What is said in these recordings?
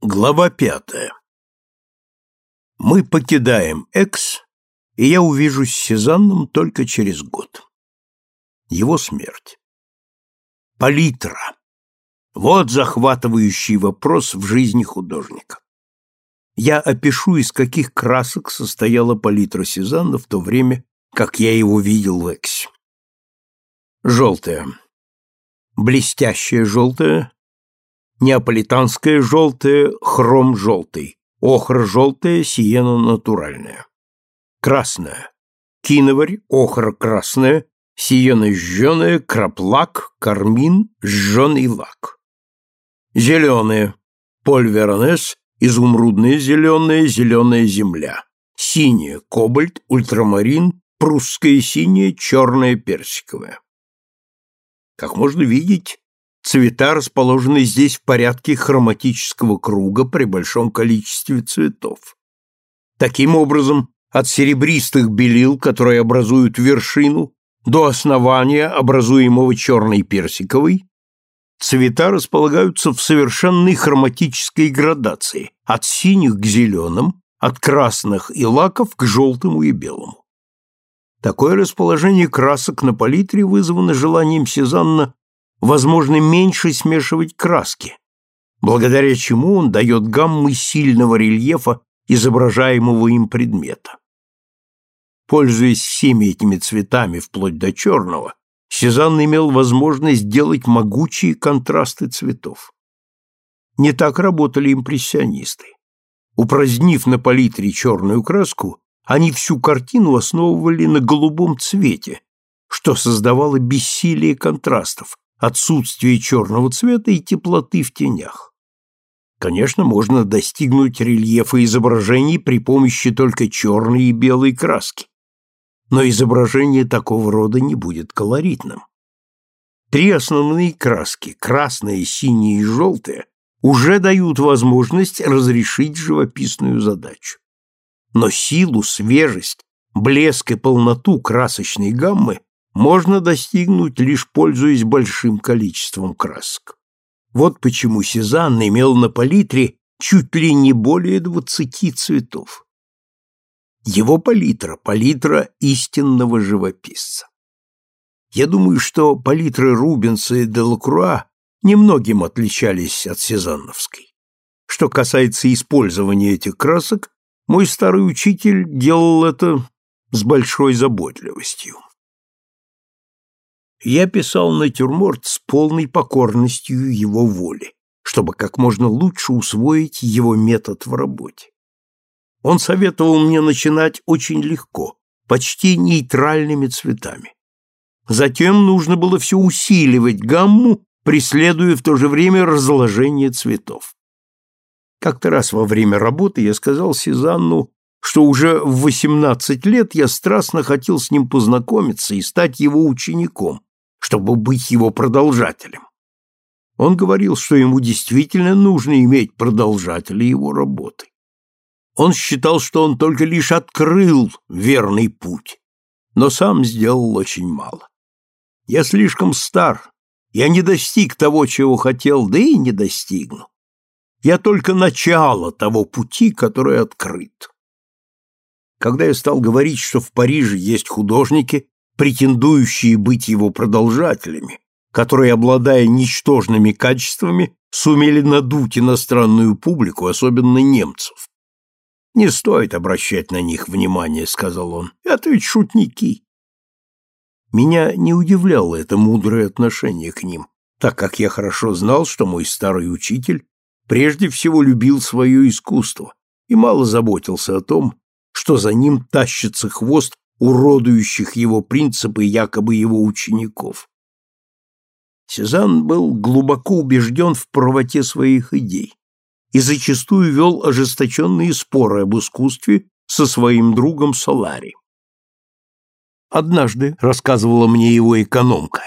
Глава пятая. Мы покидаем Экс, и я увижусь с Сезанном только через год. Его смерть. Палитра. Вот захватывающий вопрос в жизни художника. Я опишу, из каких красок состояла палитра Сезанна в то время, как я его видел в Эксе. Желтая. Блестящая желтая, неаполитанское желтое, хром желтый, охра желтая, сиена натуральная. Красная. Киноварь, охра красная, сиена жженая, краплак, кармин, жженый лак. Зеленая. Поль Веронес, изумрудная зеленая, зеленая земля. Синяя, кобальт, ультрамарин, прусская синяя, черная персиковая. Как можно видеть, Цвета расположены здесь в порядке хроматического круга при большом количестве цветов. Таким образом, от серебристых белил, которые образуют вершину, до основания, образуемого черной персиковой, цвета располагаются в совершенной хроматической градации, от синих к зеленым, от красных и лаков к желтому и белому. Такое расположение красок на палитре вызвано желанием Сезанна возможно меньше смешивать краски, благодаря чему он дает гаммы сильного рельефа изображаемого им предмета. Пользуясь всеми этими цветами вплоть до черного, Сезанн имел возможность сделать могучие контрасты цветов. Не так работали импрессионисты. Упразднив на палитре черную краску, они всю картину основывали на голубом цвете, что создавало бессилие контрастов, отсутствие черного цвета и теплоты в тенях. Конечно, можно достигнуть рельефа изображений при помощи только черной и белой краски, но изображение такого рода не будет колоритным. Три основные краски – красная, синяя и желтая – уже дают возможность разрешить живописную задачу. Но силу, свежесть, блеск и полноту красочной гаммы можно достигнуть лишь пользуясь большим количеством красок. Вот почему Сезанн имел на палитре чуть ли не более двадцати цветов. Его палитра – палитра истинного живописца. Я думаю, что палитры Рубенса и Делакруа немногим отличались от сезанновской. Что касается использования этих красок, мой старый учитель делал это с большой заботливостью. Я писал натюрморт с полной покорностью его воли, чтобы как можно лучше усвоить его метод в работе. Он советовал мне начинать очень легко, почти нейтральными цветами. Затем нужно было все усиливать гамму, преследуя в то же время разложение цветов. Как-то раз во время работы я сказал Сезанну, что уже в 18 лет я страстно хотел с ним познакомиться и стать его учеником, чтобы быть его продолжателем. Он говорил, что ему действительно нужно иметь продолжателя его работы. Он считал, что он только лишь открыл верный путь, но сам сделал очень мало. Я слишком стар, я не достиг того, чего хотел, да и не достигну. Я только начало того пути, который открыт. Когда я стал говорить, что в Париже есть художники, претендующие быть его продолжателями, которые, обладая ничтожными качествами, сумели надуть иностранную публику, особенно немцев. «Не стоит обращать на них внимание», — сказал он. «Это ведь шутники». Меня не удивляло это мудрое отношение к ним, так как я хорошо знал, что мой старый учитель прежде всего любил свое искусство и мало заботился о том, что за ним тащится хвост уродующих его принципы якобы его учеников. Сезанн был глубоко убежден в правоте своих идей и зачастую вел ожесточенные споры об искусстве со своим другом Солари. Однажды, рассказывала мне его экономка,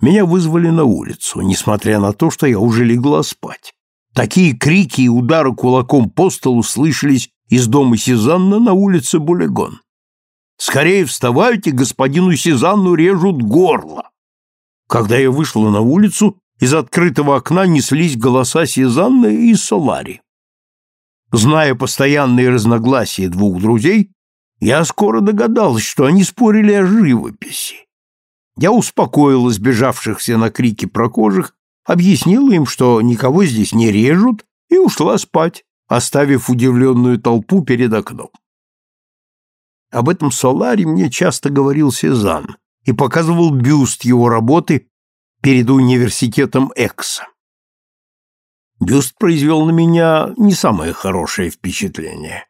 меня вызвали на улицу, несмотря на то, что я уже легла спать. Такие крики и удары кулаком по столу слышались из дома Сезанна на улице Булегон. Скорее вставайте, господину Сезанну режут горло. Когда я вышла на улицу, из открытого окна неслись голоса Сезанны и Солари. Зная постоянные разногласия двух друзей, я скоро догадалась, что они спорили о живописи. Я успокоила сбежавшихся на крики прохожих, объяснила им, что никого здесь не режут, и ушла спать, оставив удивленную толпу перед окном. Об этом Соларе мне часто говорил Сезанн и показывал бюст его работы перед университетом Экса. Бюст произвел на меня не самое хорошее впечатление.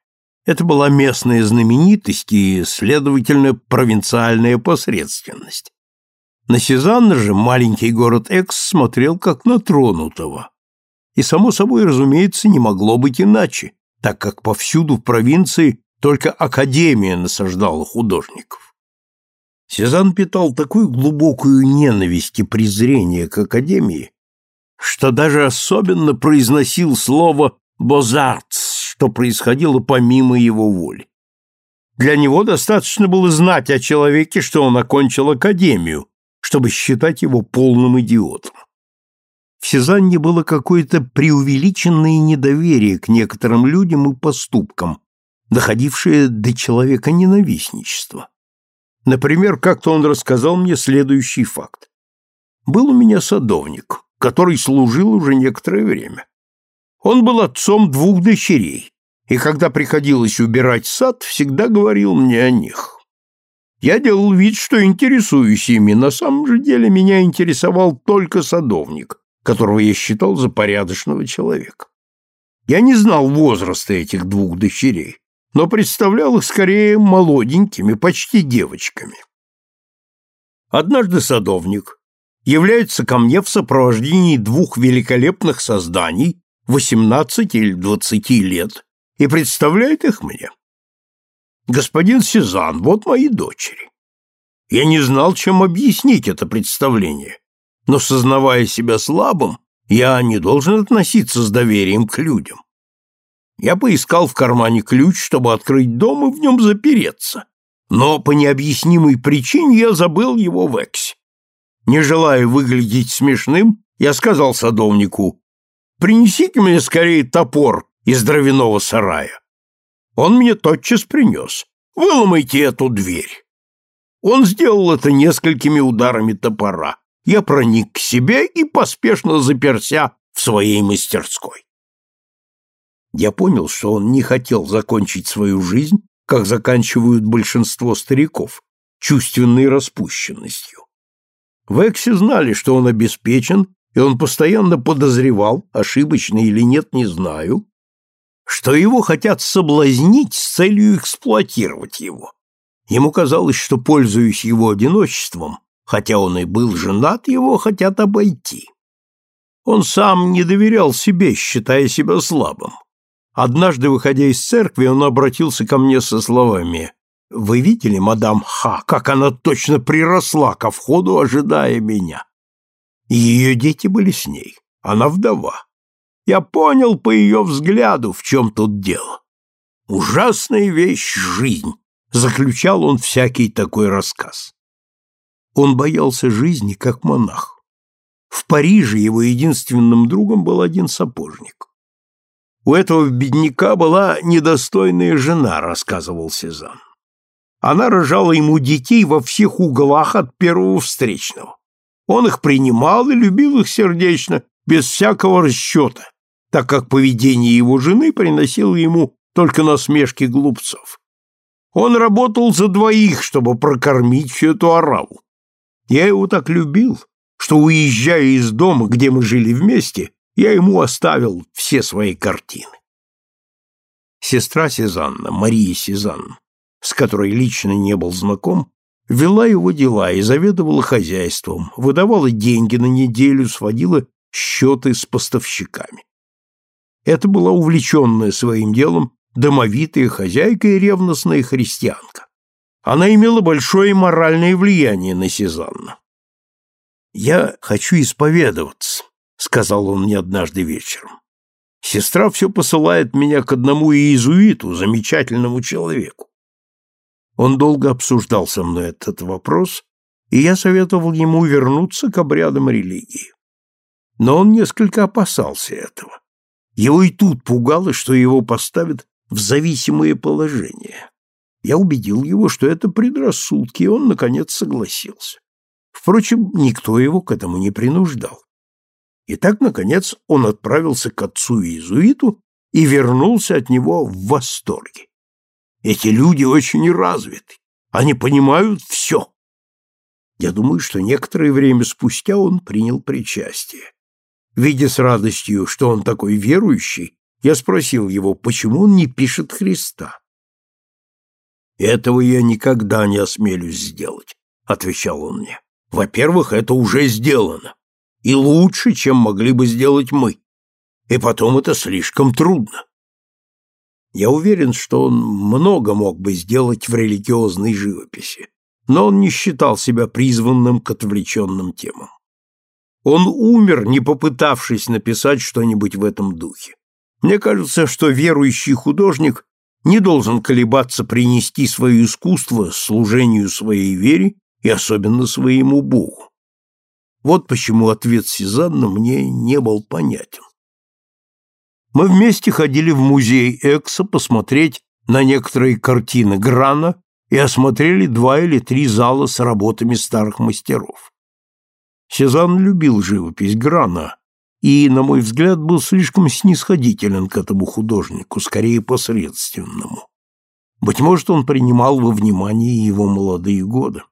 Это была местная знаменитость и, следовательно, провинциальная посредственность. На Сезанна же маленький город Экс смотрел как на тронутого. И, само собой, разумеется, не могло быть иначе, так как повсюду в провинции только Академия насаждала художников. Сезанн питал такую глубокую ненависть и презрение к Академии, что даже особенно произносил слово «бозартс», что происходило помимо его воли. Для него достаточно было знать о человеке, что он окончил Академию, чтобы считать его полным идиотом. В Сезанне было какое-то преувеличенное недоверие к некоторым людям и поступкам, доходившее до человека ненавистничества. Например, как-то он рассказал мне следующий факт. Был у меня садовник, который служил уже некоторое время. Он был отцом двух дочерей, и когда приходилось убирать сад, всегда говорил мне о них. Я делал вид, что интересуюсь ими, на самом же деле меня интересовал только садовник, которого я считал за порядочного человека. Я не знал возраста этих двух дочерей, но представлял их скорее молоденькими, почти девочками. Однажды садовник является ко мне в сопровождении двух великолепных созданий, 18 или 20 лет, и представляет их мне. Господин Сезанн, вот мои дочери. Я не знал, чем объяснить это представление, но, сознавая себя слабым, я не должен относиться с доверием к людям. Я поискал в кармане ключ, чтобы открыть дом и в нем запереться, но по необъяснимой причине я забыл его в Эксе. Не желая выглядеть смешным, я сказал садовнику, «Принесите мне скорее топор из дровяного сарая». Он мне тотчас принес. «Выломайте эту дверь». Он сделал это несколькими ударами топора. Я проник к себе и поспешно заперся в своей мастерской. Я понял, что он не хотел закончить свою жизнь, как заканчивают большинство стариков, чувственной распущенностью. В Эксе знали, что он обеспечен, и он постоянно подозревал, ошибочно или нет, не знаю, что его хотят соблазнить с целью эксплуатировать его. Ему казалось, что, пользуясь его одиночеством, хотя он и был женат, его хотят обойти. Он сам не доверял себе, считая себя слабым. Однажды, выходя из церкви, он обратился ко мне со словами вы видели, мадам Ха, как она точно приросла ко входу, ожидая меня? Ее дети были с ней. Она вдова. Я понял по ее взгляду, в чем тут дело. Ужасная вещь — жизнь, заключал он всякий такой рассказ. Он боялся жизни, как монах. В Париже его единственным другом был один сапожник. У этого бедняка была недостойная жена, рассказывал Сезанн. Она рожала ему детей во всех углах от первого встречного. Он их принимал и любил их сердечно, без всякого расчета, так как поведение его жены приносило ему только насмешки глупцов. Он работал за двоих, чтобы прокормить всю эту ораву. Я его так любил, что, уезжая из дома, где мы жили вместе, я ему оставил все свои картины. Сестра Сезанна, Мария Сезанна, с которой лично не был знаком, вела его дела и заведовала хозяйством, выдавала деньги на неделю, сводила счеты с поставщиками. Это была увлеченная своим делом домовитая хозяйка и ревностная христианка. Она имела большое моральное влияние на Сезанна. «Я хочу исповедоваться», — сказал он мне однажды вечером. «Сестра все посылает меня к одному иезуиту, замечательному человеку. Он долго обсуждал со мной этот вопрос, и я советовал ему вернуться к обрядам религии. Но он несколько опасался этого. Его и тут пугало, что его поставят в зависимое положение. Я убедил его, что это предрассудки, и он, наконец, согласился. Впрочем, никто его к этому не принуждал. И так, наконец, он отправился к отцу-иезуиту и вернулся от него в восторге. Эти люди очень развиты, они понимают все. Я думаю, что некоторое время спустя он принял причастие. Видя с радостью, что он такой верующий, я спросил его, почему он не пишет Христа. «Этого я никогда не осмелюсь сделать», — отвечал он мне. «Во-первых, это уже сделано, и лучше, чем могли бы сделать мы. И потом это слишком трудно». Я уверен, что он много мог бы сделать в религиозной живописи, но он не считал себя призванным к отвлеченным темам. Он умер, не попытавшись написать что-нибудь в этом духе. Мне кажется, что верующий художник не должен колебаться принести свое искусство служению своей вере и особенно своему Богу. Вот почему ответ Сезанна мне не был понятен. Мы вместе ходили в музей Экса посмотреть на некоторые картины Грана и осмотрели два или три зала с работами старых мастеров. Сезанн любил живопись Грана, и, на мой взгляд, был слишком снисходителен к этому художнику, скорее посредственному. Быть может, он принимал во внимание его молодые годы.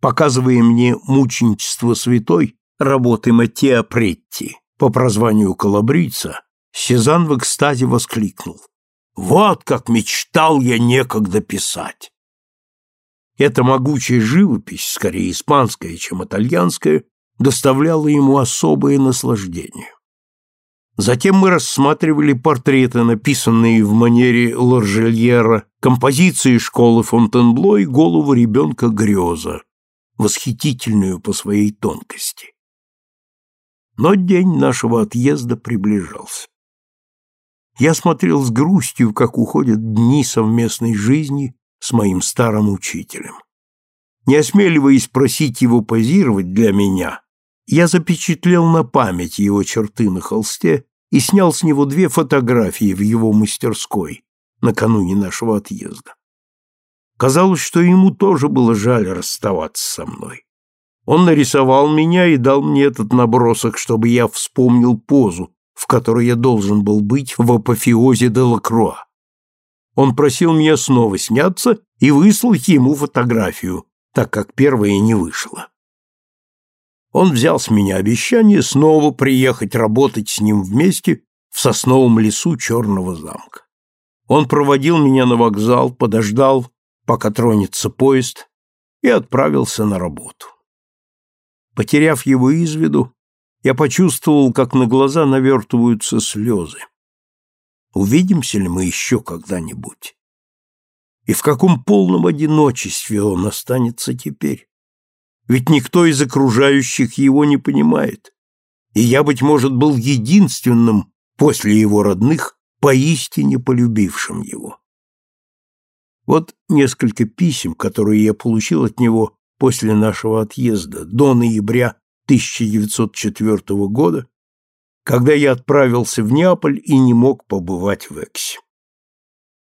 Показывая мне мученичество святой, работы Маттеа Претти по прозванию Калабрица, Сезанн в экстазе воскликнул. «Вот как мечтал я некогда писать!» Эта могучая живопись, скорее испанская, чем итальянская, доставляло ему особое наслаждение. Затем мы рассматривали портреты, написанные в манере Лоржельера, композиции школы Фонтенбло и голову ребенка Греза, восхитительную по своей тонкости. Но день нашего отъезда приближался. Я смотрел с грустью, как уходят дни совместной жизни с моим старым учителем. Не осмеливаясь просить его позировать для меня, я запечатлел на память его черты на холсте и снял с него две фотографии в его мастерской накануне нашего отъезда. Казалось, что ему тоже было жаль расставаться со мной. Он нарисовал меня и дал мне этот набросок, чтобы я вспомнил позу, в которой я должен был быть в апофеозе де Лакруа. Он просил меня снова сняться и выслать ему фотографию, так как первая не вышла. Он взял с меня обещание снова приехать работать с ним вместе в сосновом лесу Черного замка. Он проводил меня на вокзал, подождал, пока тронется поезд, и отправился на работу. Потеряв его из виду, я почувствовал, как на глаза навертываются слезы. Увидимся ли мы еще когда-нибудь? И в каком полном одиночестве он останется теперь? ведь никто из окружающих его не понимает. И я, быть может, был единственным после его родных, поистине полюбившим его. Вот несколько писем, которые я получил от него после нашего отъезда до ноября 1904 года, когда я отправился в Неаполь и не мог побывать в Эксе.